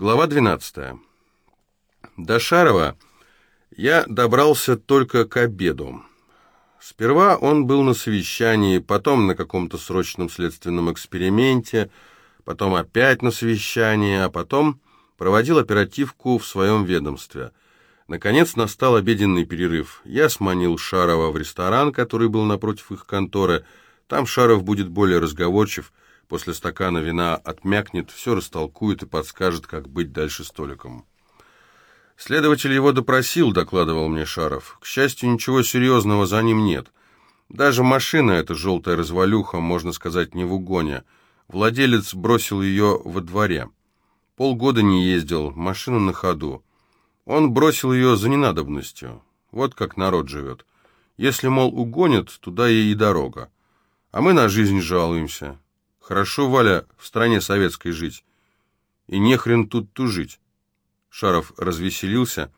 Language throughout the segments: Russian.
Глава 12. До Шарова я добрался только к обеду. Сперва он был на совещании, потом на каком-то срочном следственном эксперименте, потом опять на совещании, а потом проводил оперативку в своем ведомстве. Наконец настал обеденный перерыв. Я сманил Шарова в ресторан, который был напротив их конторы. Там Шаров будет более разговорчив, после стакана вина отмякнет, все растолкует и подскажет, как быть дальше столиком. Следователь его допросил, докладывал мне Шаров. К счастью, ничего серьезного за ним нет. Даже машина эта желтая развалюха, можно сказать, не в угоне. Владелец бросил ее во дворе. Полгода не ездил, машина на ходу. Он бросил ее за ненадобностью. Вот как народ живет. Если, мол, угонят, туда ей и дорога. А мы на жизнь жалуемся. Хорошо, Валя, в стране советской жить. И не хрен тут тужить. Шаров развеселился,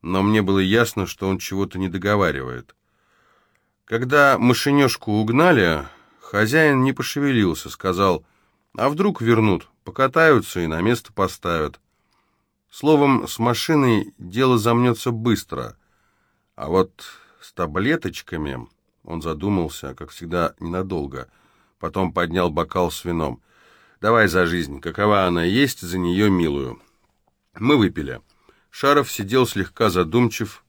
но мне было ясно, что он чего-то не договаривает. Когда машинешку угнали, хозяин не пошевелился, сказал, а вдруг вернут, покатаются и на место поставят. Словом, с машиной дело замнется быстро, а вот с таблеточками... Он задумался, как всегда, ненадолго. Потом поднял бокал с вином. «Давай за жизнь, какова она есть, за нее милую». Мы выпили. Шаров сидел слегка задумчив,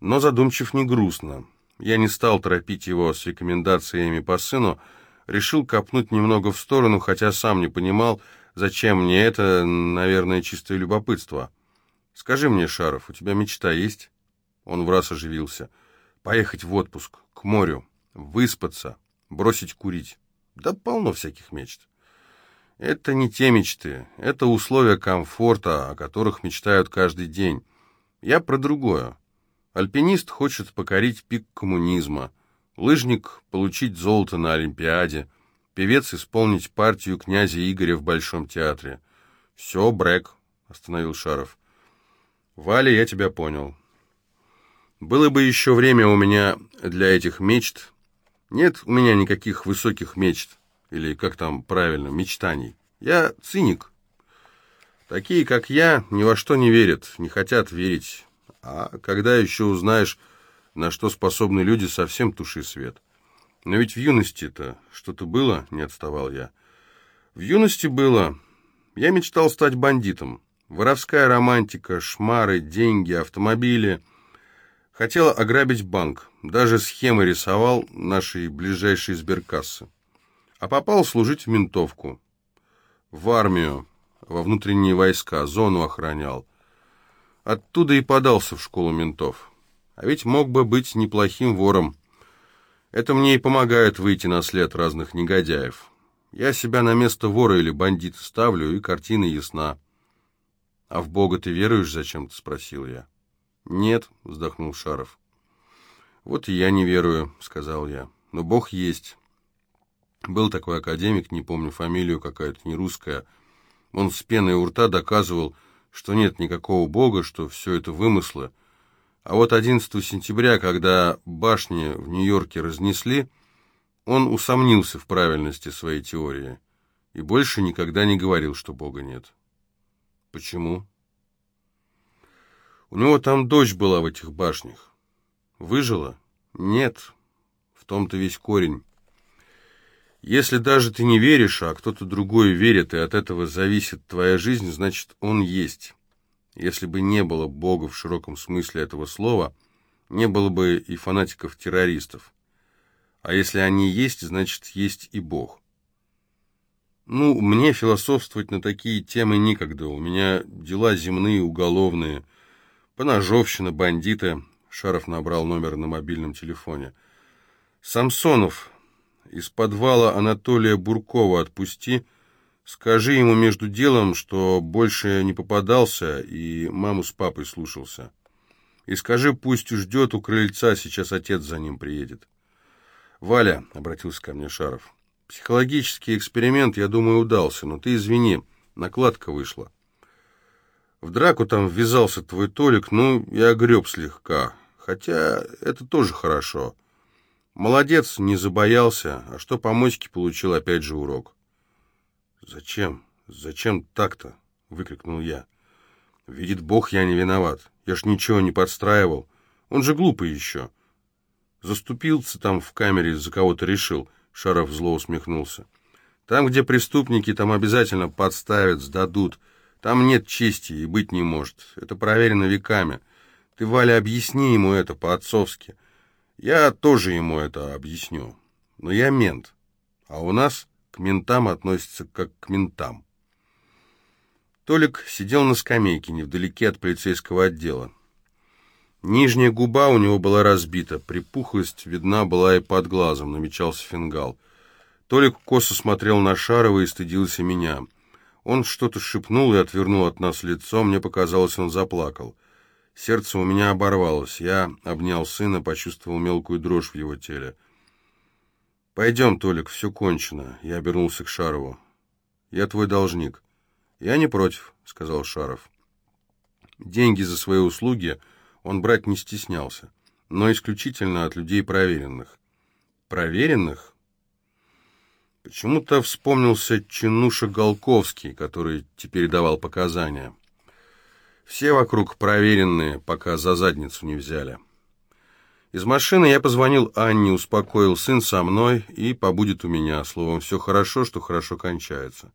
но задумчив не грустно. Я не стал торопить его с рекомендациями по сыну, решил копнуть немного в сторону, хотя сам не понимал, зачем мне это, наверное, чистое любопытство. «Скажи мне, Шаров, у тебя мечта есть?» Он в раз оживился. «Поехать в отпуск, к морю, выспаться, бросить курить. Да полно всяких мечт». Это не те мечты, это условия комфорта, о которых мечтают каждый день. Я про другое. Альпинист хочет покорить пик коммунизма, лыжник — получить золото на Олимпиаде, певец — исполнить партию князя Игоря в Большом театре. «Все, Брэк», — остановил Шаров. «Валя, я тебя понял. Было бы еще время у меня для этих мечт. Нет у меня никаких высоких мечт или как там правильно, мечтаний. Я циник. Такие, как я, ни во что не верят, не хотят верить. А когда еще узнаешь, на что способны люди, совсем туши свет. Но ведь в юности-то что-то было, не отставал я. В юности было. Я мечтал стать бандитом. Воровская романтика, шмары, деньги, автомобили. Хотел ограбить банк. Даже схемы рисовал нашей ближайшей сберкассы а попал служить в ментовку. В армию, во внутренние войска, зону охранял. Оттуда и подался в школу ментов. А ведь мог бы быть неплохим вором. Это мне и помогает выйти на след разных негодяев. Я себя на место вора или бандита ставлю, и картина ясна. «А в Бога ты веруешь зачем-то?» — спросил я. «Нет», — вздохнул Шаров. «Вот и я не верую», — сказал я. «Но Бог есть. Был такой академик, не помню фамилию, какая-то не русская. Он с пеной у рта доказывал, что нет никакого бога, что все это вымыслы. А вот 11 сентября, когда башни в Нью-Йорке разнесли, он усомнился в правильности своей теории и больше никогда не говорил, что бога нет. Почему? У него там дочь была в этих башнях. Выжила? Нет. В том-то весь корень. Если даже ты не веришь, а кто-то другой верит, и от этого зависит твоя жизнь, значит, он есть. Если бы не было Бога в широком смысле этого слова, не было бы и фанатиков-террористов. А если они есть, значит, есть и Бог. Ну, мне философствовать на такие темы некогда. У меня дела земные, уголовные. Поножовщина, бандиты. Шаров набрал номер на мобильном телефоне. Самсонов из подвала Анатолия Буркова отпусти. Скажи ему между делом, что больше не попадался и маму с папой слушался. И скажи, пусть ждет у крыльца, сейчас отец за ним приедет. «Валя», — обратился ко мне Шаров, — «психологический эксперимент, я думаю, удался, но ты извини, накладка вышла. В драку там ввязался твой Толик, ну, я греб слегка, хотя это тоже хорошо». Молодец, не забоялся, а что по моське получил опять же урок. Зачем? Зачем так-то? — выкрикнул я. «Видит Бог, я не виноват. Я ж ничего не подстраивал. Он же глупый еще». Заступился там в камере, за кого-то решил. Шаров зло усмехнулся. Там, где преступники, там обязательно подставят, сдадут. Там нет чести и быть не может. Это проверено веками. Ты, Валя, объясни ему это по-отцовски. Я тоже ему это объясню. Но я мент. А у нас к ментам относятся как к ментам. Толик сидел на скамейке невдалеке от полицейского отдела. Нижняя губа у него была разбита, припухлость видна была и под глазом, намечался фингал. Толик косо смотрел на Шарова и стыдился меня. Он что-то шепнул и отвернул от нас лицо, мне показалось, он заплакал. Сердце у меня оборвалось, я обнял сына, почувствовал мелкую дрожь в его теле. «Пойдем, Толик, все кончено», — я обернулся к Шарову. «Я твой должник». «Я не против», — сказал Шаров. Деньги за свои услуги он брать не стеснялся, но исключительно от людей проверенных. Проверенных? Почему-то вспомнился Чинуша Голковский, который теперь давал показания. Все вокруг проверенные, пока за задницу не взяли. Из машины я позвонил Анне, успокоил сын со мной и побудет у меня. Словом, все хорошо, что хорошо кончается.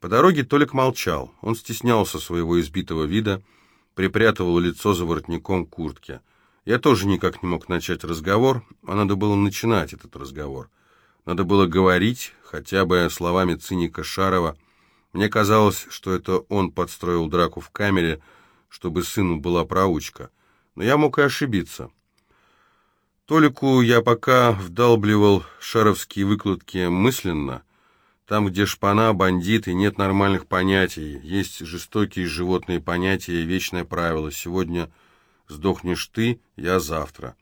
По дороге Толик молчал. Он стеснялся своего избитого вида, припрятывал лицо за воротником куртки. Я тоже никак не мог начать разговор, а надо было начинать этот разговор. Надо было говорить, хотя бы словами циника Шарова. Мне казалось, что это он подстроил драку в камере, чтобы сыну была проучка. Но я мог и ошибиться. Толику я пока вдалбливал шаровские выкладки мысленно, там, где шпана, бандиты, нет нормальных понятий, есть жестокие животные понятия и вечное правило. Сегодня сдохнешь ты, я завтра.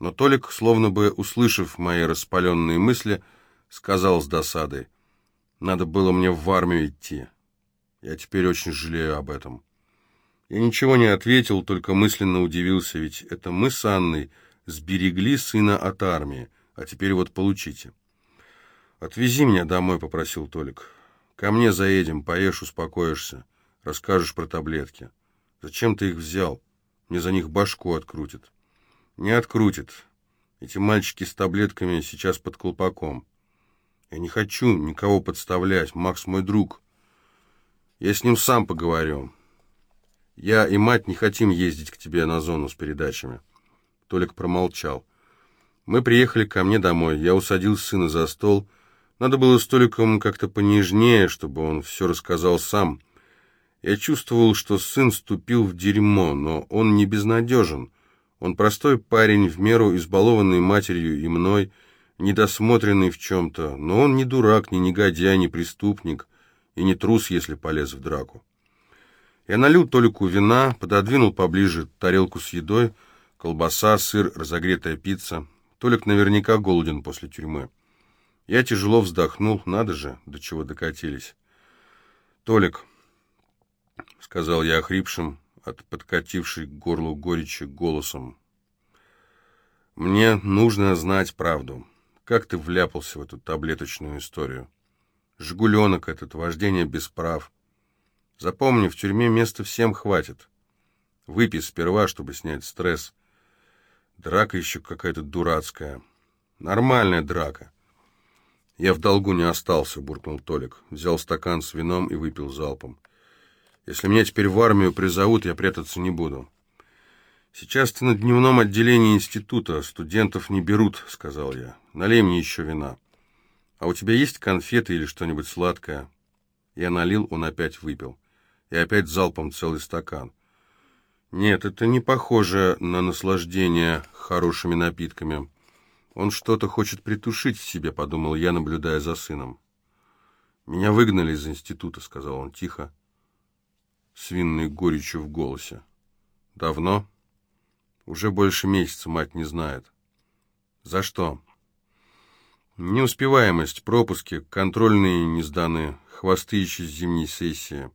Но Толик, словно бы услышав мои распаленные мысли, сказал с досадой, «Надо было мне в армию идти. Я теперь очень жалею об этом». Я ничего не ответил, только мысленно удивился, ведь это мы с Анной сберегли сына от армии, а теперь вот получите. «Отвези меня домой», — попросил Толик. «Ко мне заедем, поешь, успокоишься, расскажешь про таблетки. Зачем ты их взял? Мне за них башку открутит». «Не открутит. Эти мальчики с таблетками сейчас под колпаком. Я не хочу никого подставлять, Макс мой друг. Я с ним сам поговорю. Я и мать не хотим ездить к тебе на зону с передачами». Толик промолчал. Мы приехали ко мне домой. Я усадил сына за стол надо было с Толиком как-то понежнее, чтобы он все рассказал сам. Я чувствовал, что сын ступил в дерьмо, но он не безнадежен. Он простой парень, в меру избалованный матерью и мной, недосмотренный в чем-то, но он не дурак, не негодяй, не преступник и не трус, если полез в драку. Я налил Толику вина, пододвинул поближе тарелку с едой, колбаса, сыр, разогретая пицца. Толик наверняка голоден после тюрьмы. Я тяжело вздохнул, надо же, до чего докатились. «Толик», — сказал я охрипшим, от подкатившей к горлу горечи голосом, — «мне нужно знать правду. Как ты вляпался в эту таблеточную историю? Жгуленок этот, вождение без прав. Запомни, в тюрьме места всем хватит. Выпей сперва, чтобы снять стресс. Драка еще какая-то дурацкая. Нормальная драка. «Я в долгу не остался», — буркнул Толик. Взял стакан с вином и выпил залпом. «Если меня теперь в армию призовут, я прятаться не буду». «Сейчас ты на дневном отделении института, студентов не берут», — сказал я. «Налей мне еще вина. А у тебя есть конфеты или что-нибудь сладкое?» Я налил, он опять выпил. И опять залпом целый стакан. «Нет, это не похоже на наслаждение хорошими напитками». «Он что-то хочет притушить в себе», — подумал я, наблюдая за сыном. «Меня выгнали из института», — сказал он тихо, с винной горечью в голосе. «Давно?» «Уже больше месяца мать не знает». «За что?» «Неуспеваемость, пропуски, контрольные не сданы, хвосты еще с зимней сессии».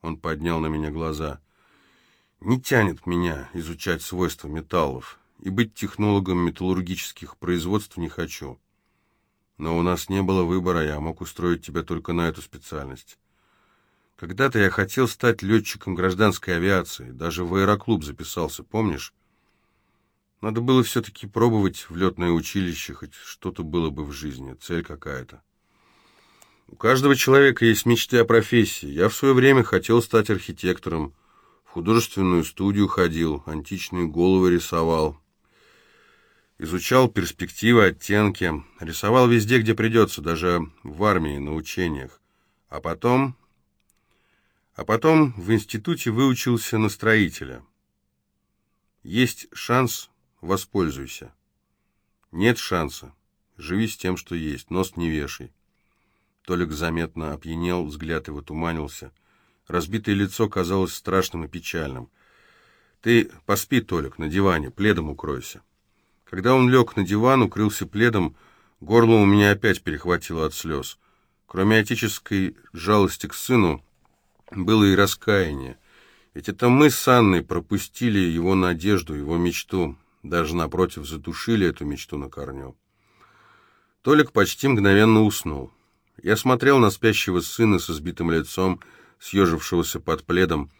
Он поднял на меня глаза. «Не тянет меня изучать свойства металлов» и быть технологом металлургических производств не хочу. Но у нас не было выбора, я мог устроить тебя только на эту специальность. Когда-то я хотел стать летчиком гражданской авиации, даже в аэроклуб записался, помнишь? Надо было все-таки пробовать в летное училище, хоть что-то было бы в жизни, цель какая-то. У каждого человека есть мечты о профессии. Я в свое время хотел стать архитектором, в художественную студию ходил, античные головы рисовал, изучал перспективы, оттенки, рисовал везде, где придется, даже в армии, на учениях. А потом а потом в институте выучился на строителя. Есть шанс – воспользуйся. Нет шанса – живи с тем, что есть, нос не вешай. Толик заметно опьянел, взгляд его туманился. Разбитое лицо казалось страшным и печальным. «Ты поспи, Толик, на диване, пледом укройся». Когда он лег на диван, укрылся пледом, горло у меня опять перехватило от слез. Кроме отеческой жалости к сыну, было и раскаяние. Ведь это мы с Анной пропустили его надежду, его мечту, даже, напротив, задушили эту мечту на корню. Толик почти мгновенно уснул. Я смотрел на спящего сына с избитым лицом, съежившегося под пледом.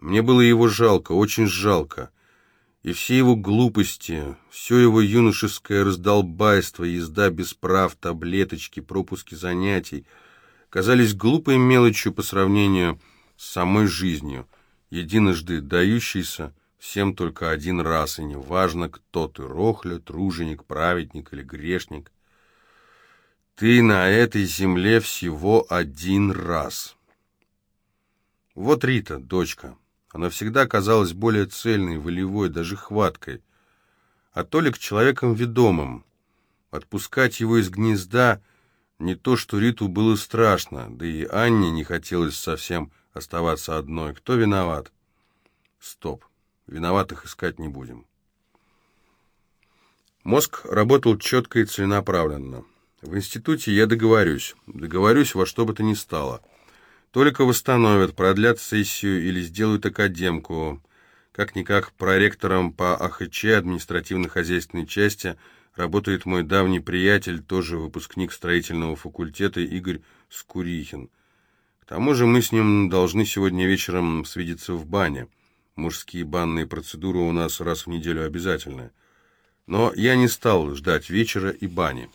Мне было его жалко, очень жалко. И все его глупости, все его юношеское раздолбайство, езда без прав, таблеточки, пропуски занятий — казались глупой мелочью по сравнению с самой жизнью, единожды дающейся всем только один раз, и неважно, кто ты, рохля, труженик, праведник или грешник. Ты на этой земле всего один раз. Вот Рита, дочка. Она всегда казалась более цельной, волевой, даже хваткой. А Толик человеком ведомым. Отпускать его из гнезда — не то, что Риту было страшно, да и Анне не хотелось совсем оставаться одной. Кто виноват? Стоп. Виноватых искать не будем. Мозг работал четко и целенаправленно. В институте я договорюсь. Договорюсь во что бы то ни стало. Только восстановят, продлят сессию или сделают академку. Как-никак проректором по АХЧ административно-хозяйственной части – работает мой давний приятель, тоже выпускник строительного факультета Игорь Скурихин. К тому же мы с ним должны сегодня вечером свидеться в бане. Мужские банные процедуры у нас раз в неделю обязательны. Но я не стал ждать вечера и бани.